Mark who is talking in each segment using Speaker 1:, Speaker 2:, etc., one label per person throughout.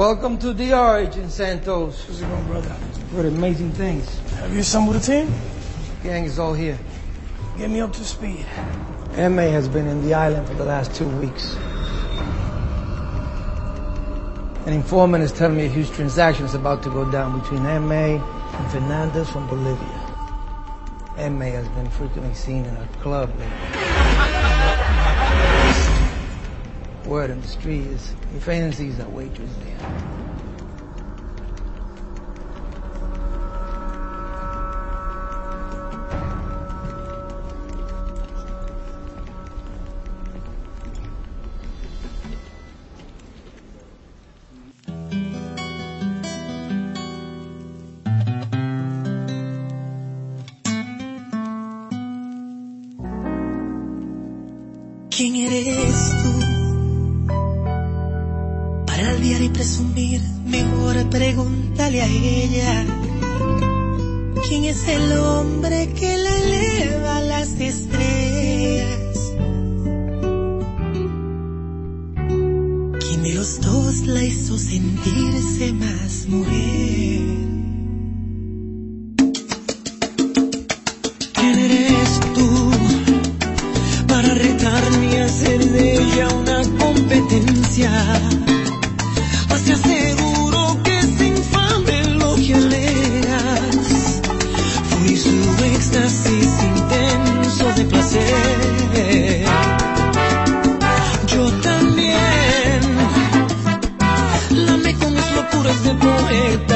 Speaker 1: Welcome to DR, Agent Santos. How's it going,
Speaker 2: brother?
Speaker 1: What amazing things.
Speaker 2: Have you assembled a team?
Speaker 1: Gang is all here.
Speaker 2: Get me up to speed.
Speaker 1: MA has been in the island for the last two weeks. An informant is telling me a huge transaction is about to go down between MA and Fernandez from Bolivia. MA has been frequently seen in a club lately. Word in the street is he fancies a waitress there.
Speaker 3: ¿Quién eres tú? Y presumir, mejor pregúntale a ella. ¿Quién es el hombre que le eleva a las estrellas? ¿Quién de los dos la hizo sentirse más mujer?
Speaker 4: ¿Quién eres tú para retarme a hacer de ella una competencia? conectar.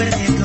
Speaker 3: recuerde